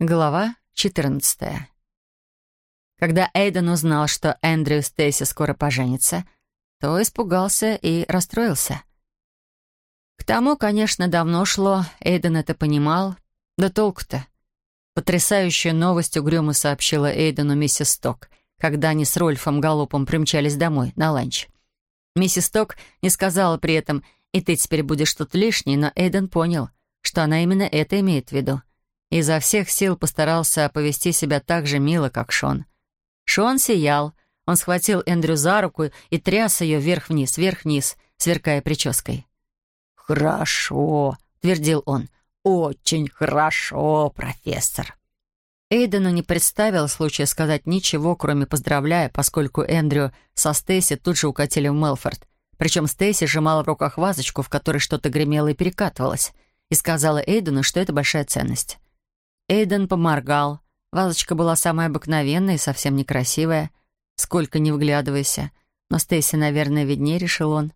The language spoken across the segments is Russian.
Глава 14 Когда Эйден узнал, что Эндрю и Стейси скоро поженятся, то испугался и расстроился. К тому, конечно, давно шло, Эйден это понимал. Да толку-то. Потрясающую новость угрюмо сообщила Эйдену миссис Сток, когда они с Рольфом Галлопом примчались домой на ланч. Миссис Сток не сказала при этом «и ты теперь будешь тут лишний», но Эйден понял, что она именно это имеет в виду — изо всех сил постарался повести себя так же мило, как Шон. Шон сиял. Он схватил Эндрю за руку и тряс ее вверх-вниз, вверх-вниз, сверкая прической. «Хорошо», — твердил он. «Очень хорошо, профессор». Эйдену не представил случая сказать ничего, кроме поздравляя, поскольку Эндрю со Стейси тут же укатили в Мелфорд. Причем Стейси сжимала в руках вазочку, в которой что-то гремело и перекатывалось, и сказала Эйдену, что это большая ценность. Эйден поморгал. Вазочка была самая обыкновенная и совсем некрасивая. Сколько не вглядывайся. Но Стейси, наверное, виднее, решил он.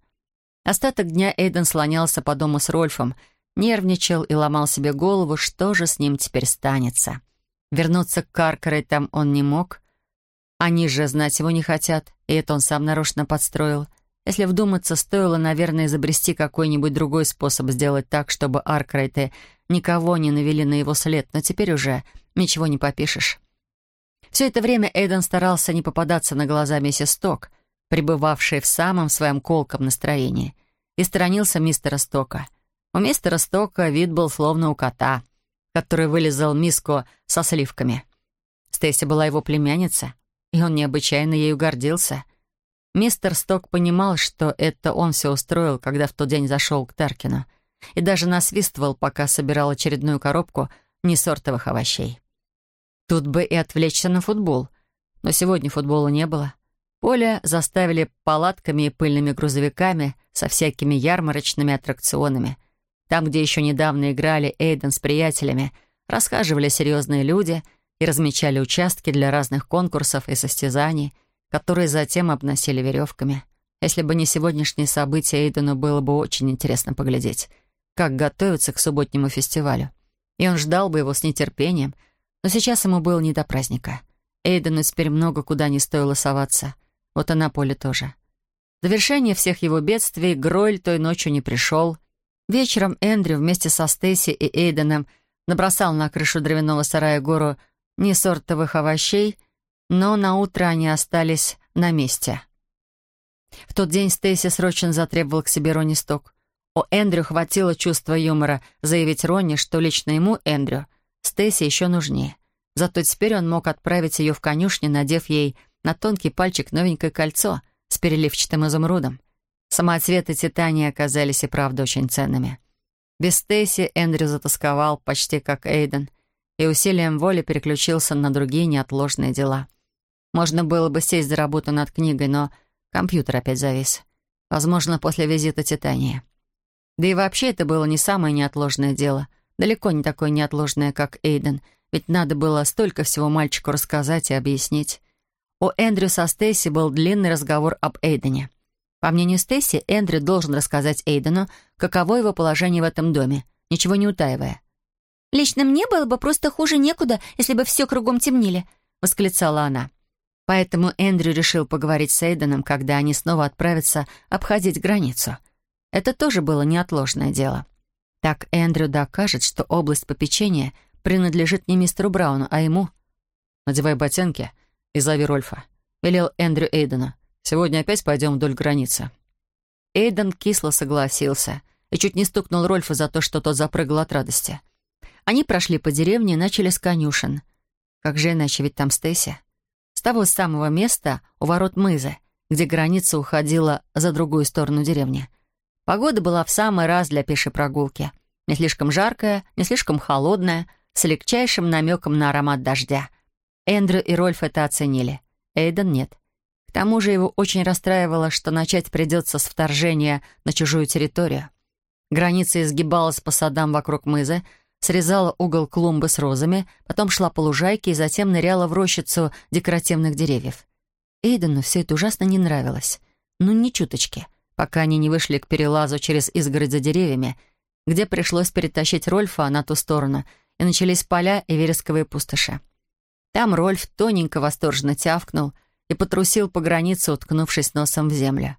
Остаток дня Эйден слонялся по дому с Рольфом, нервничал и ломал себе голову, что же с ним теперь станется. Вернуться к Каркарейтам он не мог. Они же знать его не хотят, и это он сам нарочно подстроил. Если вдуматься, стоило, наверное, изобрести какой-нибудь другой способ сделать так, чтобы Аркрейты никого не навели на его след, но теперь уже ничего не попишешь. Все это время Эйден старался не попадаться на глаза миссис Сток, пребывавшей в самом своем колком настроении, и сторонился мистера Стока. У мистера Стока вид был словно у кота, который вылезал миску со сливками. Стейси была его племянница, и он необычайно ею гордился. Мистер Сток понимал, что это он все устроил, когда в тот день зашел к Таркину — и даже насвистывал, пока собирал очередную коробку несортовых овощей. Тут бы и отвлечься на футбол, но сегодня футбола не было. Поле заставили палатками и пыльными грузовиками со всякими ярмарочными аттракционами. Там, где еще недавно играли Эйден с приятелями, расхаживали серьезные люди и размечали участки для разных конкурсов и состязаний, которые затем обносили веревками. Если бы не сегодняшние события, Эйдену было бы очень интересно поглядеть — как готовиться к субботнему фестивалю. И он ждал бы его с нетерпением, но сейчас ему было не до праздника. Эйдену теперь много куда не стоило соваться. Вот и на поле тоже. В завершение всех его бедствий Гройль той ночью не пришел. Вечером Эндрю вместе со Стейси и Эйденом набросал на крышу дровяного сарая гору несортовых овощей, но на утро они остались на месте. В тот день Стейси срочно затребовал к себе Ронни Сток. У Эндрю хватило чувства юмора заявить Ронни, что лично ему, Эндрю, Стейси еще нужнее. Зато теперь он мог отправить ее в конюшню, надев ей на тонкий пальчик новенькое кольцо с переливчатым изумрудом. Самоцветы Титании оказались и правда очень ценными. Без Стейси Эндрю затасковал, почти как Эйден, и усилием воли переключился на другие неотложные дела. Можно было бы сесть за работу над книгой, но компьютер опять завис. Возможно, после визита Титании. Да и вообще это было не самое неотложное дело. Далеко не такое неотложное, как Эйден, ведь надо было столько всего мальчику рассказать и объяснить. У Эндрю со Стейси был длинный разговор об Эйдене. По мнению Стейси, Эндрю должен рассказать Эйдену, каково его положение в этом доме, ничего не утаивая. «Лично мне было бы просто хуже некуда, если бы все кругом темнили», — восклицала она. Поэтому Эндрю решил поговорить с Эйденом, когда они снова отправятся обходить границу — это тоже было неотложное дело. Так Эндрю докажет, что область попечения принадлежит не мистеру Брауну, а ему. «Надевай ботинки и зови Рольфа», — велел Эндрю Эйдену. «Сегодня опять пойдем вдоль границы». Эйден кисло согласился и чуть не стукнул Рольфа за то, что тот запрыгал от радости. Они прошли по деревне и начали с конюшен. Как же иначе, ведь там Стейси. С того самого места у ворот Мызы, где граница уходила за другую сторону деревни — Погода была в самый раз для пешей прогулки. Не слишком жаркая, не слишком холодная, с легчайшим намеком на аромат дождя. Эндрю и Рольф это оценили. Эйден нет. К тому же его очень расстраивало, что начать придется с вторжения на чужую территорию. Граница изгибалась по садам вокруг мызы, срезала угол клумбы с розами, потом шла по лужайке и затем ныряла в рощицу декоративных деревьев. Эйдену все это ужасно не нравилось. Ну, ни чуточки — пока они не вышли к перелазу через изгородь за деревьями, где пришлось перетащить Рольфа на ту сторону и начались поля и вересковые пустоши. Там Рольф тоненько восторженно тявкнул и потрусил по границе, уткнувшись носом в землю.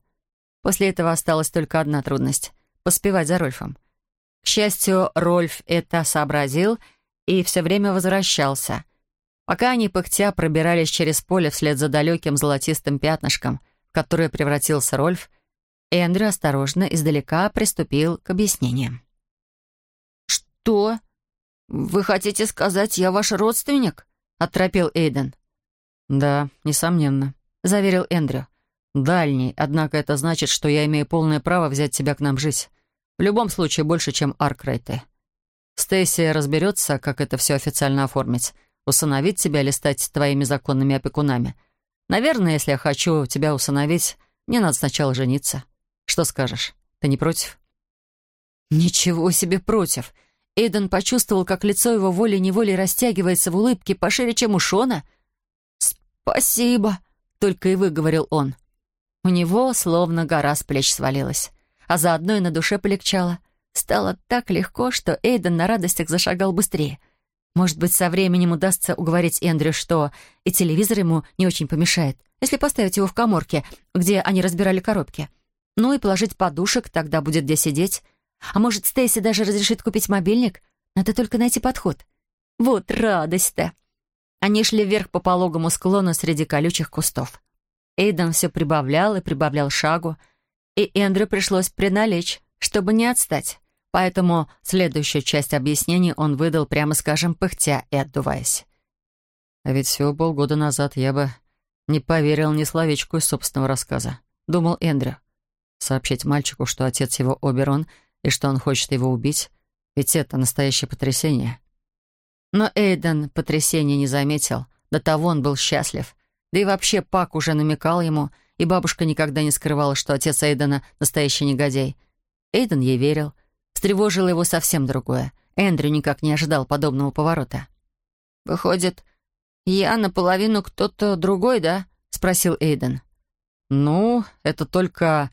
После этого осталась только одна трудность — поспевать за Рольфом. К счастью, Рольф это сообразил и все время возвращался. Пока они пыхтя пробирались через поле вслед за далеким золотистым пятнышком, в которое превратился Рольф, Эндрю осторожно издалека приступил к объяснениям. «Что? Вы хотите сказать, я ваш родственник?» — оторопел Эйден. «Да, несомненно», — заверил Эндрю. «Дальний, однако это значит, что я имею полное право взять тебя к нам жить. В любом случае, больше, чем Аркрейты. Стейси разберется, как это все официально оформить, усыновить тебя или стать твоими законными опекунами. Наверное, если я хочу тебя усыновить, мне надо сначала жениться. Что скажешь? Ты не против?» «Ничего себе против!» Эйден почувствовал, как лицо его волей-неволей растягивается в улыбке пошире, чем у Шона. «Спасибо», — только и выговорил он. У него словно гора с плеч свалилась, а заодно и на душе полегчало. Стало так легко, что Эйден на радостях зашагал быстрее. Может быть, со временем удастся уговорить Эндрю, что и телевизор ему не очень помешает, если поставить его в коморке, где они разбирали коробки. Ну и положить подушек, тогда будет где сидеть. А может, Стейси даже разрешит купить мобильник? Надо только найти подход. Вот радость-то! Они шли вверх по пологому склону среди колючих кустов. Эйден все прибавлял и прибавлял шагу, и Эндрю пришлось приналечь, чтобы не отстать. Поэтому следующую часть объяснений он выдал, прямо скажем, пыхтя и отдуваясь. «А ведь всего полгода назад я бы не поверил ни словечку из собственного рассказа», — думал Эндрю. Сообщить мальчику, что отец его Оберон — и что он хочет его убить, ведь это настоящее потрясение. Но Эйден потрясения не заметил, до того он был счастлив. Да и вообще Пак уже намекал ему, и бабушка никогда не скрывала, что отец Эйдена — настоящий негодяй. Эйден ей верил. Встревожило его совсем другое. Эндрю никак не ожидал подобного поворота. «Выходит, я наполовину кто-то другой, да?» — спросил Эйден. «Ну, это только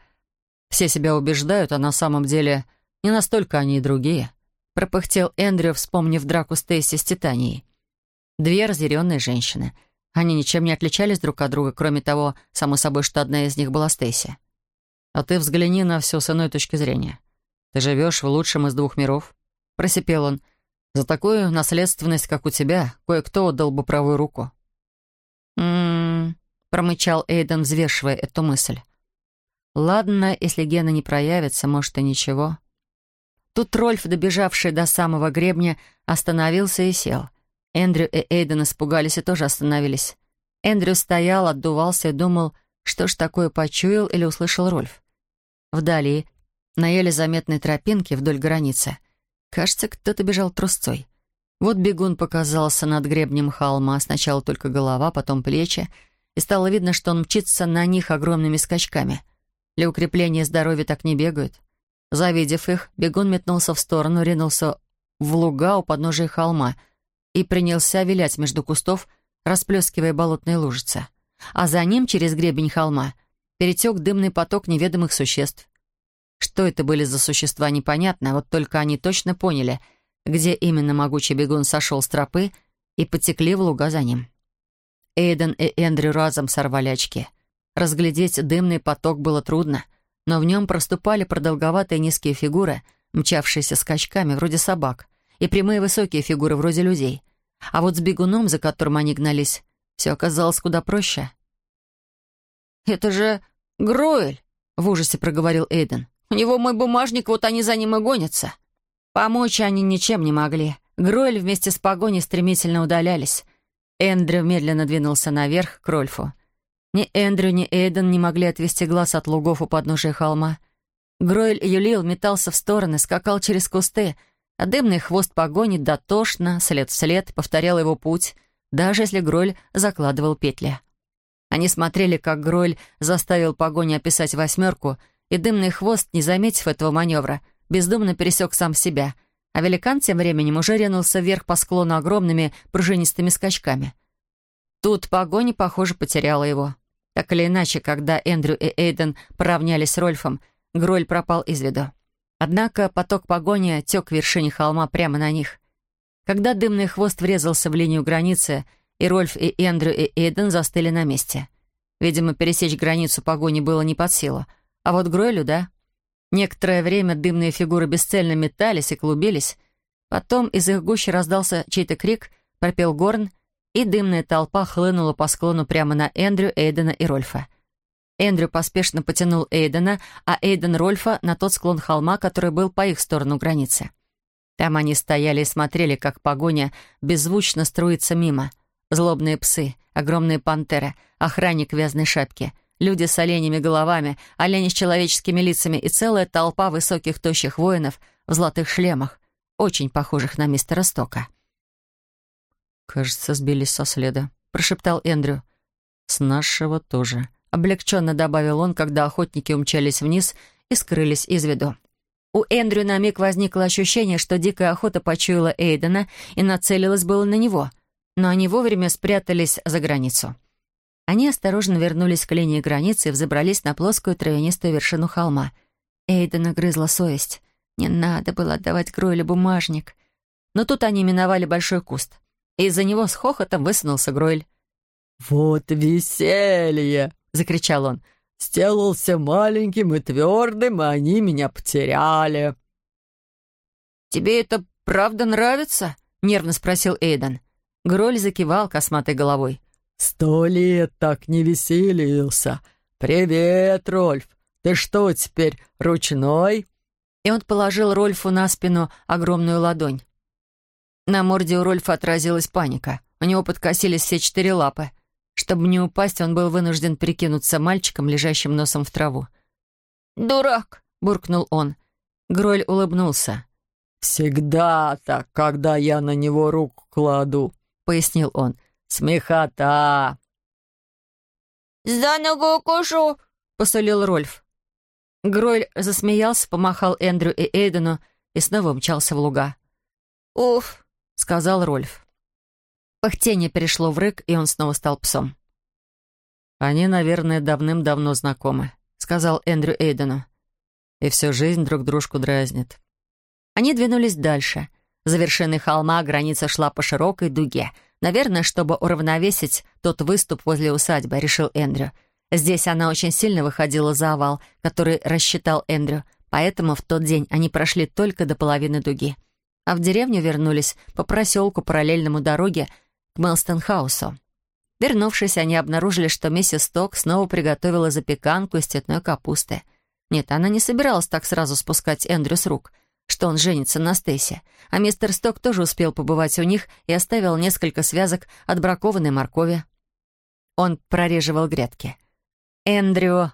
все себя убеждают, а на самом деле не настолько они и другие», — пропыхтел Эндрю, вспомнив драку Стейси с Титанией. Две разъяренные женщины. Они ничем не отличались друг от друга, кроме того, само собой, что одна из них была Стейси. «А ты взгляни на все с иной точки зрения. Ты живешь в лучшем из двух миров», — просипел он. «За такую наследственность, как у тебя, кое-кто отдал бы правую руку». «М-м-м», промычал Эйден, взвешивая эту мысль. «Ладно, если гена не проявится, может, и ничего». Тут Рольф, добежавший до самого гребня, остановился и сел. Эндрю и Эйден испугались и тоже остановились. Эндрю стоял, отдувался и думал, что ж такое почуял или услышал Рольф. Вдали, на еле заметной тропинке вдоль границы, кажется, кто-то бежал трусцой. Вот бегун показался над гребнем холма, сначала только голова, потом плечи, и стало видно, что он мчится на них огромными скачками. Для укрепления здоровья так не бегают. Завидев их, бегун метнулся в сторону, ринулся в луга у подножия холма и принялся вилять между кустов, расплескивая болотные лужицы. А за ним, через гребень холма, перетек дымный поток неведомых существ. Что это были за существа, непонятно, вот только они точно поняли, где именно могучий бегун сошел с тропы и потекли в луга за ним. Эйден и Эндрю разом сорвали очки. Разглядеть дымный поток было трудно — но в нем проступали продолговатые низкие фигуры, мчавшиеся скачками, вроде собак, и прямые высокие фигуры, вроде людей. А вот с бегуном, за которым они гнались, все оказалось куда проще. «Это же Гроэль!» — в ужасе проговорил Эйден. «У него мой бумажник, вот они за ним и гонятся». Помочь они ничем не могли. Гроэль вместе с погоней стремительно удалялись. Эндрю медленно двинулся наверх к Рольфу. Ни Эндрю, ни Эйден не могли отвести глаз от лугов у подножия холма. Гройль Юлил метался в стороны, скакал через кусты, а дымный хвост погони дотошно, след в след, повторял его путь, даже если Гройль закладывал петли. Они смотрели, как Гройль заставил погони описать восьмерку, и дымный хвост, не заметив этого маневра, бездумно пересек сам себя, а великан тем временем уже ринулся вверх по склону огромными пружинистыми скачками. Тут погоня, похоже, потеряла его. Так или иначе, когда Эндрю и Эйден поравнялись с Рольфом, Гроль пропал из виду. Однако поток погони тек к вершине холма прямо на них. Когда дымный хвост врезался в линию границы, и Рольф, и Эндрю, и Эйден застыли на месте. Видимо, пересечь границу погони было не под силу. А вот Гройлю, да. Некоторое время дымные фигуры бесцельно метались и клубились. Потом из их гущи раздался чей-то крик, пропел горн, и дымная толпа хлынула по склону прямо на Эндрю, Эйдена и Рольфа. Эндрю поспешно потянул Эйдена, а Эйден Рольфа на тот склон холма, который был по их сторону границы. Там они стояли и смотрели, как погоня беззвучно струится мимо. Злобные псы, огромные пантеры, охранник в вязаной шапке, люди с оленями головами, олени с человеческими лицами и целая толпа высоких тощих воинов в золотых шлемах, очень похожих на мистера Стока. «Кажется, сбились со следа», — прошептал Эндрю. «С нашего тоже», — облегченно добавил он, когда охотники умчались вниз и скрылись из виду. У Эндрю на миг возникло ощущение, что дикая охота почуяла Эйдена и нацелилась было на него, но они вовремя спрятались за границу. Они осторожно вернулись к линии границы и взобрались на плоскую травянистую вершину холма. Эйдена грызла совесть. Не надо было отдавать Гройлю бумажник. Но тут они миновали большой куст, и из-за него с хохотом высунулся Гройль. «Вот веселье!» — закричал он. «Сделался маленьким и твердым, и они меня потеряли». «Тебе это правда нравится?» — нервно спросил Эйден. Гроль закивал косматой головой. «Сто лет так не веселился. Привет, Рольф. Ты что теперь, ручной?» И он положил Рольфу на спину огромную ладонь. На морде у Рольфа отразилась паника. У него подкосились все четыре лапы. Чтобы не упасть, он был вынужден прикинуться мальчиком, лежащим носом в траву. «Дурак!» — буркнул он. Гроль улыбнулся. «Всегда так, когда я на него руку кладу», — пояснил он. «Смехота!» «За ногу укушу!» — посулил Рольф. Гроль засмеялся, помахал Эндрю и Эйдену и снова умчался в луга. «Уф!» — сказал Рольф. Пыхтение перешло в рык, и он снова стал псом. «Они, наверное, давным-давно знакомы», — сказал Эндрю Эйдену. «И всю жизнь друг дружку дразнит». Они двинулись дальше. За вершиной холма граница шла по широкой дуге. Наверное, чтобы уравновесить тот выступ возле усадьбы, решил Эндрю. Здесь она очень сильно выходила за овал, который рассчитал Эндрю, поэтому в тот день они прошли только до половины дуги. А в деревню вернулись по проселку параллельному дороге, к Мелстонхаусу. Вернувшись, они обнаружили, что миссис Ток снова приготовила запеканку из цветной капусты. Нет, она не собиралась так сразу спускать Эндрю с рук, что он женится на Стейсе. А мистер Сток тоже успел побывать у них и оставил несколько связок от бракованной моркови. Он прореживал грядки. Эндрю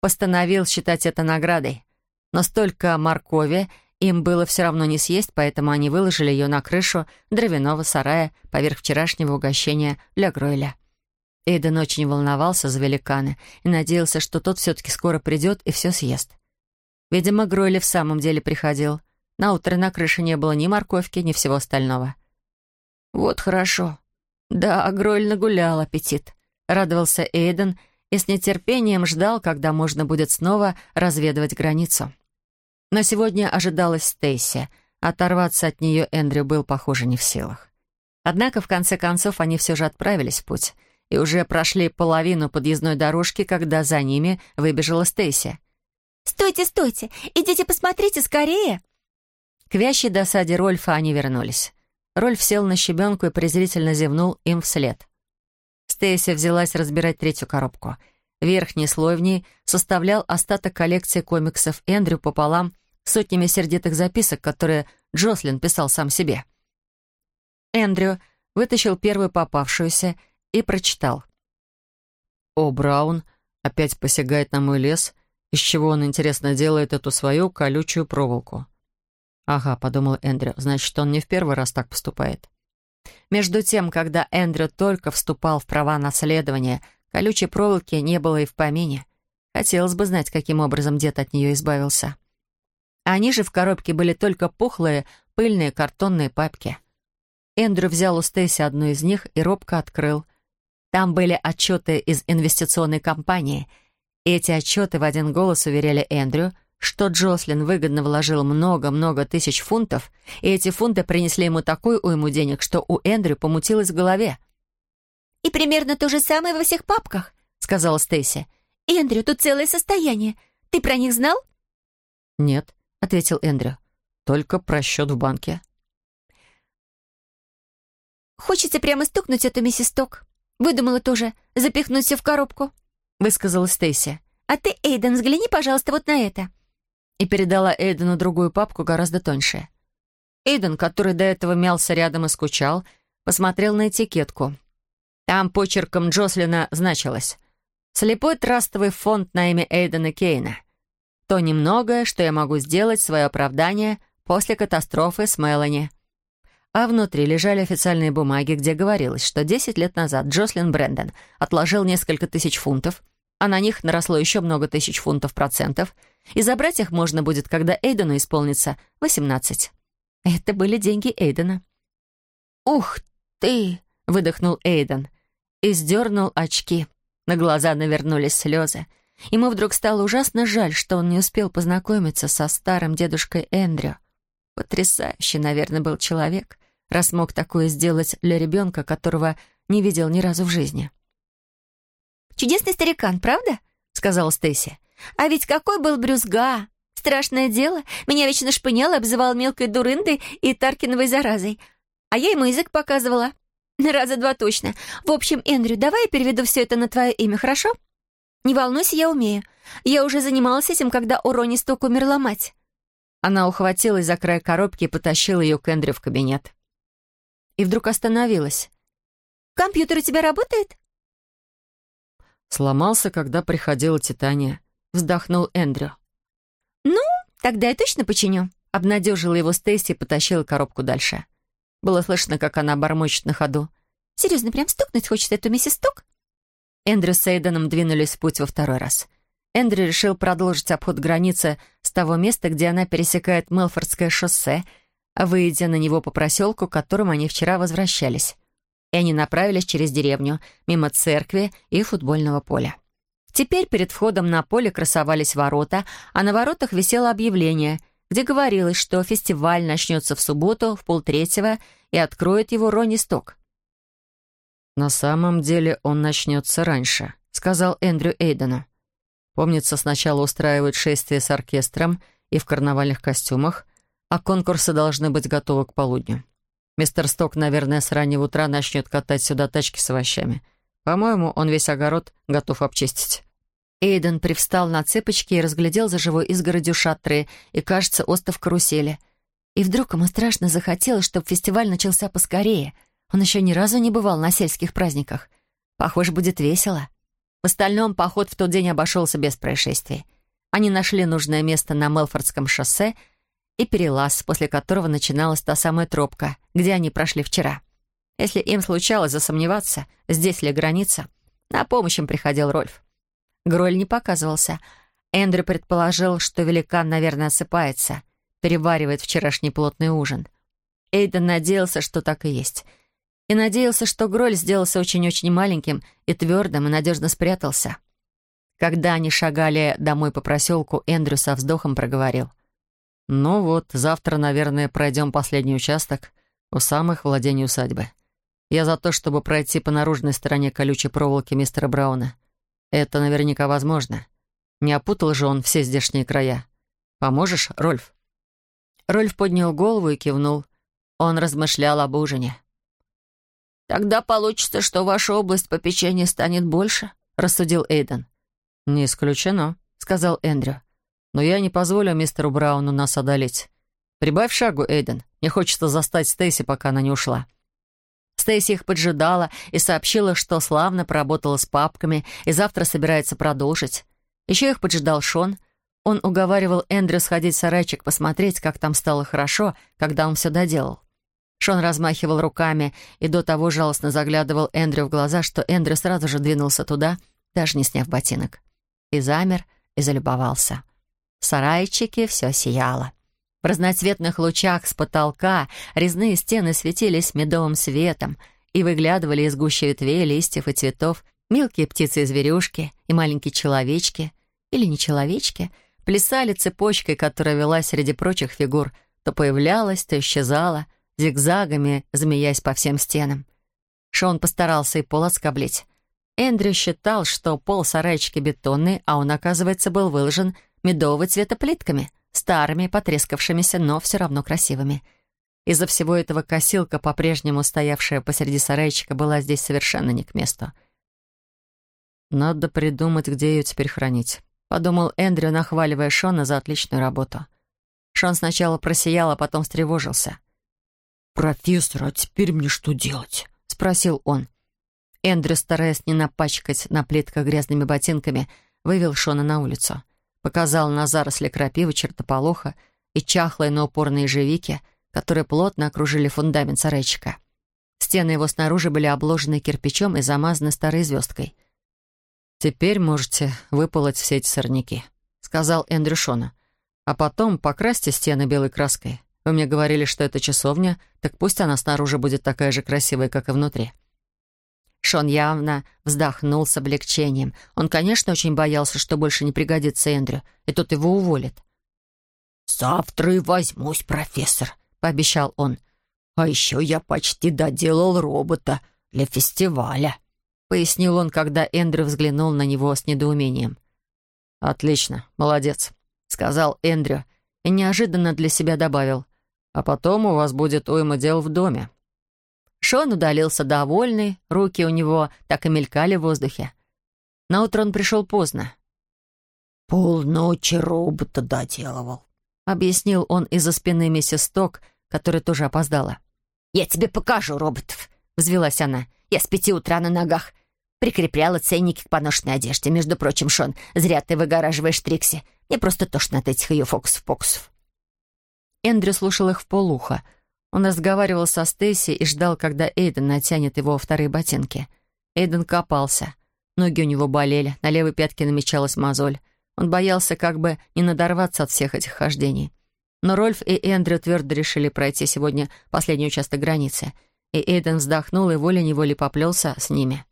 постановил считать это наградой. Но столько моркови им было все равно не съесть, поэтому они выложили ее на крышу дровяного сарая поверх вчерашнего угощения для Гройля. Эйден очень волновался за великана и надеялся, что тот все-таки скоро придет и все съест. Видимо, Гройли в самом деле приходил. На утро на крыше не было ни морковки, ни всего остального. «Вот хорошо. Да, Гройль нагулял аппетит», — радовался Эйден и с нетерпением ждал, когда можно будет снова разведывать границу. Но сегодня ожидалась Стейси. Оторваться от нее Эндрю был, похоже, не в силах. Однако, в конце концов, они все же отправились в путь и уже прошли половину подъездной дорожки, когда за ними выбежала Стейси. «Стойте, стойте! Идите посмотрите скорее!» К вящей досаде Рольфа они вернулись. Рольф сел на щебенку и презрительно зевнул им вслед. Стейси взялась разбирать третью коробку. Верхний слой в ней составлял остаток коллекции комиксов Эндрю пополам сотнями сердитых записок, которые Джослин писал сам себе. Эндрю вытащил первую попавшуюся и прочитал. «О, Браун опять посягает на мой лес, из чего он, интересно, делает эту свою колючую проволоку». «Ага», — подумал Эндрю, — «значит, он не в первый раз так поступает». Между тем, когда Эндрю только вступал в права наследования, колючей проволоки не было и в помине. Хотелось бы знать, каким образом дед от нее избавился. Они же в коробке были только пухлые, пыльные картонные папки. Эндрю взял у Стейси одну из них и робко открыл. Там были отчеты из инвестиционной компании. Эти отчеты в один голос уверяли Эндрю, что Джослин выгодно вложил много-много тысяч фунтов, и эти фунты принесли ему такую уйму денег, что у Эндрю помутилось в голове. «И примерно то же самое во всех папках», — сказала Стейси. «Эндрю, тут целое состояние. Ты про них знал?» «Нет», — ответил Эндрю. «Только про счет в банке». «Хочется прямо стукнуть эту миссис Ток. Выдумала тоже запихнуть все в коробку», — высказала Стейси. «А ты, Эйден, взгляни, пожалуйста, вот на это». И передала Эйдену другую папку гораздо тоньше. Эйден, который до этого мялся рядом и скучал, посмотрел на этикетку. Там почерком Джослина значилось «Слепой трастовый фонд на имя Эйдена Кейна. То немногое, что я могу сделать свое оправдание после катастрофы с Мелани». А внутри лежали официальные бумаги, где говорилось, что 10 лет назад Джослин Брэндон отложил несколько тысяч фунтов, а на них наросло еще много тысяч фунтов процентов, и забрать их можно будет, когда Эйдену исполнится 18. Это были деньги Эйдена. «Ух ты!» — выдохнул Эйден и сдернул очки. На глаза навернулись слезы. Ему вдруг стало ужасно жаль, что он не успел познакомиться со старым дедушкой Эндрю. Потрясающий, наверное, был человек раз мог такое сделать для ребенка, которого не видел ни разу в жизни. «Чудесный старикан, правда?» — сказала Стейси. «А ведь какой был брюзга! Страшное дело. Меня вечно шпынял, обзывал мелкой дурындой и Таркиновой заразой. А я ему язык показывала. Раза два точно. В общем, Эндрю, давай я переведу все это на твое имя, хорошо? Не волнуйся, я умею. Я уже занималась этим, когда у Рони Сток умерла мать». Она ухватилась за край коробки и потащила ее к Эндрю в кабинет и вдруг остановилась. «Компьютер у тебя работает?» Сломался, когда приходила Титания. Вздохнул Эндрю. «Ну, тогда я точно починю», — обнадежила его Стейси и потащила коробку дальше. Было слышно, как она бормочет на ходу. «Серьезно, прям стукнуть хочет эту миссис Сток?» Эндрю с Эйденом двинулись в путь во второй раз. Эндрю решил продолжить обход границы с того места, где она пересекает Мелфордское шоссе — выйдя на него по проселку, к которому они вчера возвращались. И они направились через деревню, мимо церкви и футбольного поля. Теперь перед входом на поле красовались ворота, а на воротах висело объявление, где говорилось, что фестиваль начнется в субботу в полтретьего и откроет его Ронни Сток. «На самом деле он начнется раньше», — сказал Эндрю Эйдену. «Помнится, сначала устраивают шествие с оркестром и в карнавальных костюмах, а конкурсы должны быть готовы к полудню. Мистер Сток, наверное, с раннего утра начнет катать сюда тачки с овощами. По-моему, он весь огород готов обчистить». Эйден привстал на цепочки и разглядел за живой изгородью шатры и, кажется, остов карусели. И вдруг ему страшно захотелось, чтобы фестиваль начался поскорее. Он еще ни разу не бывал на сельских праздниках. Похоже, будет весело. В остальном поход в тот день обошелся без происшествий. Они нашли нужное место на Мелфордском шоссе — и перелаз, после которого начиналась та самая тропка, где они прошли вчера. Если им случалось засомневаться, здесь ли граница, на помощь им приходил Рольф. Гроль не показывался. Эндрю предположил, что великан, наверное, осыпается, переваривает вчерашний плотный ужин. Эйден надеялся, что так и есть. И надеялся, что Гроль сделался очень-очень маленьким и твердым, и надежно спрятался. Когда они шагали домой по проселку, Эндрю со вздохом проговорил — «Ну вот, завтра, наверное, пройдем последний участок у самых владений усадьбы. Я за то, чтобы пройти по наружной стороне колючей проволоки мистера Брауна. Это наверняка возможно. Не опутал же он все здешние края. Поможешь, Рольф?» Рольф поднял голову и кивнул. Он размышлял об ужине. «Тогда получится, что ваша область попечения станет больше», — рассудил Эйден. «Не исключено», — сказал Эндрю. Но я не позволю мистеру Брауну нас одолеть. Прибавь шагу, Эйден. Мне хочется застать Стейси, пока она не ушла». Стейси их поджидала и сообщила, что славно поработала с папками и завтра собирается продолжить. Еще их поджидал Шон. Он уговаривал Эндрю сходить в сарайчик посмотреть, как там стало хорошо, когда он все доделал. Шон размахивал руками и до того жалостно заглядывал Эндрю в глаза, что Эндрю сразу же двинулся туда, даже не сняв ботинок. И замер, и залюбовался. В сарайчике все сияло. В разноцветных лучах с потолка резные стены светились медовым светом и выглядывали из гущи ветвей, листьев и цветов мелкие птицы и зверюшки и маленькие человечки, или не человечки, плясали цепочкой, которая вела среди прочих фигур, то появлялась, то исчезала, зигзагами змеясь по всем стенам. Шон постарался и пол отскоблить. Эндрю считал, что пол сарайчики бетонный, а он, оказывается, был выложен медового цвета плитками, старыми, потрескавшимися, но все равно красивыми. Из-за всего этого косилка, по-прежнему стоявшая посреди сарайчика, была здесь совершенно не к месту. «Надо придумать, где ее теперь хранить», — подумал Эндрю, нахваливая Шона за отличную работу. Шон сначала просиял, а потом встревожился. «Профессор, а теперь мне что делать?» — спросил он. Эндрю, стараясь не напачкать на плитках грязными ботинками, вывел Шона на улицу. Показал на заросли крапивы, чертополоха и чахлые, но упорные живики, которые плотно окружили фундамент сарайчика. Стены его снаружи были обложены кирпичом и замазаны старой звездкой. «Теперь можете выполоть все эти сорняки», — сказал Эндрю Шона. «А потом покрасьте стены белой краской. Вы мне говорили, что это часовня, так пусть она снаружи будет такая же красивая, как и внутри». Шон явно вздохнул с облегчением. Он, конечно, очень боялся, что больше не пригодится Эндрю, и тот его уволит. «Завтра и возьмусь, профессор», — пообещал он. «А еще я почти доделал робота для фестиваля», — пояснил он, когда Эндрю взглянул на него с недоумением. «Отлично, молодец», — сказал Эндрю и неожиданно для себя добавил. «А потом у вас будет уйма дел в доме. Шон удалился довольный, руки у него так и мелькали в воздухе. Наутро он пришел поздно. «Полночи робота доделывал», — объяснил он из-за спины миссис Ток, которая тоже опоздала. «Я тебе покажу роботов», — взвелась она. «Я с пяти утра на ногах. Прикрепляла ценники к поношенной одежде. Между прочим, Шон, зря ты выгораживаешь Трикси. Мне просто тошно от этих ее фокусов-покусов». Эндрю слушал их в полухо — он разговаривал со Стейси и ждал, когда Эйден натянет его вторые ботинки. Эйден копался. Ноги у него болели, на левой пятке намечалась мозоль. Он боялся как бы не надорваться от всех этих хождений. Но Рольф и Эндрю твердо решили пройти сегодня последний участок границы, и Эйден вздохнул и волей-неволей поплелся с ними.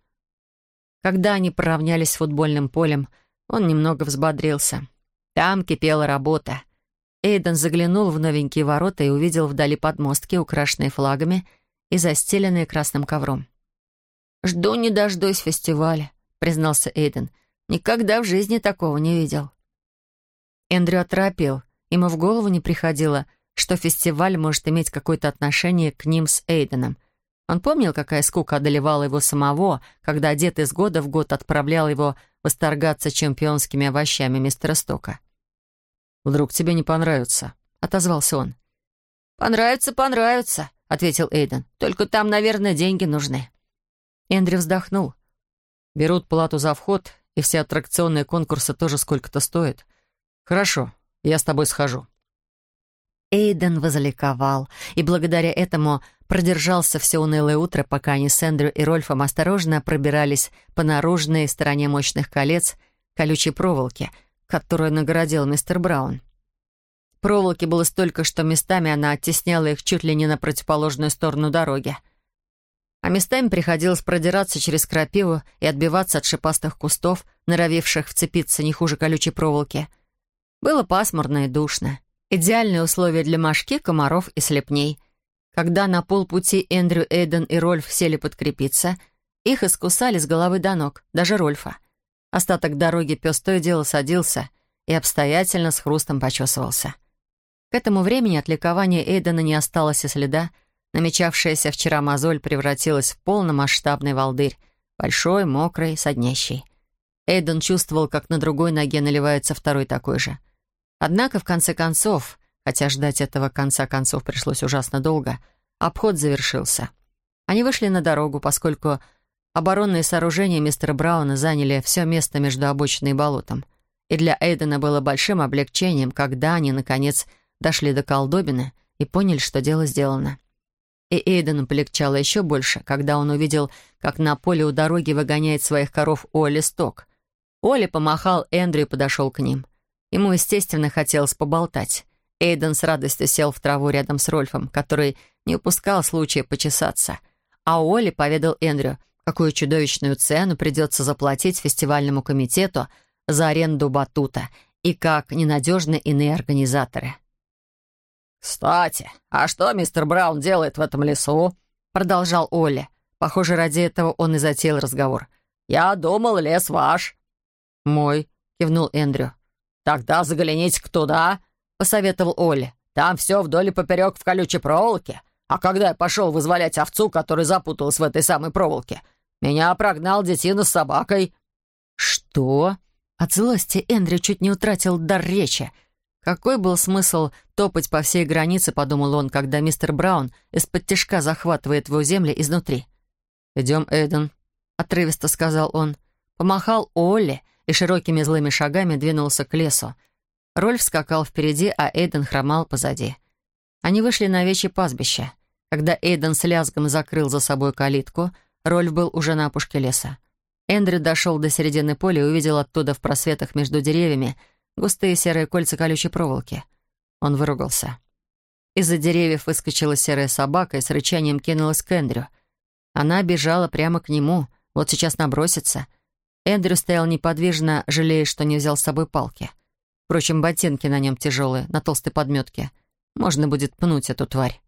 Когда они поравнялись с футбольным полем, он немного взбодрился. Там кипела работа. Эйден заглянул в новенькие ворота и увидел вдали подмостки, украшенные флагами и застеленные красным ковром. «Жду не дождусь фестиваля», — признался Эйден. «Никогда в жизни такого не видел». Эндрю оторопел. Ему в голову не приходило, что фестиваль может иметь какое-то отношение к ним с Эйденом. Он помнил, какая скука одолевала его самого, когда дед из года в год отправлял его восторгаться чемпионскими овощами мистера Стока. «Вдруг тебе не понравится?» — отозвался он. «Понравится, понравится», — ответил Эйден. «Только там, наверное, деньги нужны». Эндрю вздохнул. «Берут плату за вход, и все аттракционные конкурсы тоже сколько-то стоят. Хорошо, я с тобой схожу». Эйден возликовал, и благодаря этому продержался все унылое утро, пока они с Эндрю и Рольфом осторожно пробирались по наружной стороне мощных колец колючей проволоки — которую наградил мистер Браун. Проволоки было столько, что местами она оттесняла их чуть ли не на противоположную сторону дороги. А местами приходилось продираться через крапиву и отбиваться от шипастых кустов, норовивших вцепиться не хуже колючей проволоки. Было пасмурно и душно. Идеальные условия для мошки, комаров и слепней. Когда на полпути Эндрю, Эйден и Рольф сели подкрепиться, их искусали с головы до ног, даже Рольфа. Остаток дороги пес то и дело садился и обстоятельно с хрустом почесывался. К этому времени от ликования Эйдена не осталось и следа. Намечавшаяся вчера мозоль превратилась в полномасштабный волдырь, большой, мокрый, соднящий. Эйден чувствовал, как на другой ноге наливается второй такой же. Однако, в конце концов, хотя ждать этого конца концов пришлось ужасно долго, обход завершился. Они вышли на дорогу, поскольку Оборонные сооружения мистера Брауна заняли все место между обочиной и болотом. И для Эйдена было большим облегчением, когда они, наконец, дошли до колдобины и поняли, что дело сделано. И Эйдену полегчало еще больше, когда он увидел, как на поле у дороги выгоняет своих коров Оли Сток. Оли помахал Эндрю и подошел к ним. Ему, естественно, хотелось поболтать. Эйден с радостью сел в траву рядом с Рольфом, который не упускал случая почесаться. А Оли поведал Эндрю — какую чудовищную цену придется заплатить фестивальному комитету за аренду батута и как ненадежны иные организаторы. «Кстати, а что мистер Браун делает в этом лесу?» — продолжал Олли. Похоже, ради этого он и затеял разговор. «Я думал, лес ваш». «Мой», — кивнул Эндрю. «Тогда загляните-ка туда», — посоветовал Олли. «Там все вдоль и поперек в колючей проволоке. А когда я пошел вызволять овцу, которая запуталась в этой самой проволоке, меня прогнал детина с собакой». «Что?» От злости Эндрю чуть не утратил дар речи. Какой был смысл топать по всей границе, подумал он, когда мистер Браун из-под тяжка захватывает его земли изнутри. «Идем, Эйден», — отрывисто сказал он. Помахал Олли и широкими злыми шагами двинулся к лесу. Рольф скакал впереди, а Эйден хромал позади. Они вышли на овечье пастбище. Когда Эйден с лязгом закрыл за собой калитку, Рольф был уже на опушке леса. Эндрю дошел до середины поля и увидел оттуда в просветах между деревьями густые серые кольца колючей проволоки. Он выругался. Из-за деревьев выскочила серая собака и с рычанием кинулась к Эндрю — она бежала прямо к нему, вот сейчас набросится. Эндрю стоял неподвижно, жалея, что не взял с собой палки. Впрочем, ботинки на нем тяжелые, на толстой подметке. Можно будет пнуть эту тварь.